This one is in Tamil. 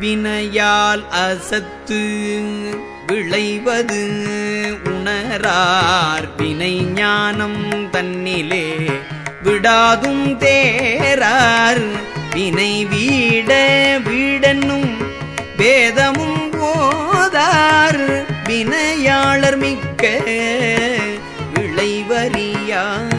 வினையால் அசத்து விளைவது உணரார். வினை ஞானம் தன்னிலே விடாதும் தேரார். வினை வீட வீடனும் வேதமும் போதார் வினையாளர் மிக்க விளைவறியார்.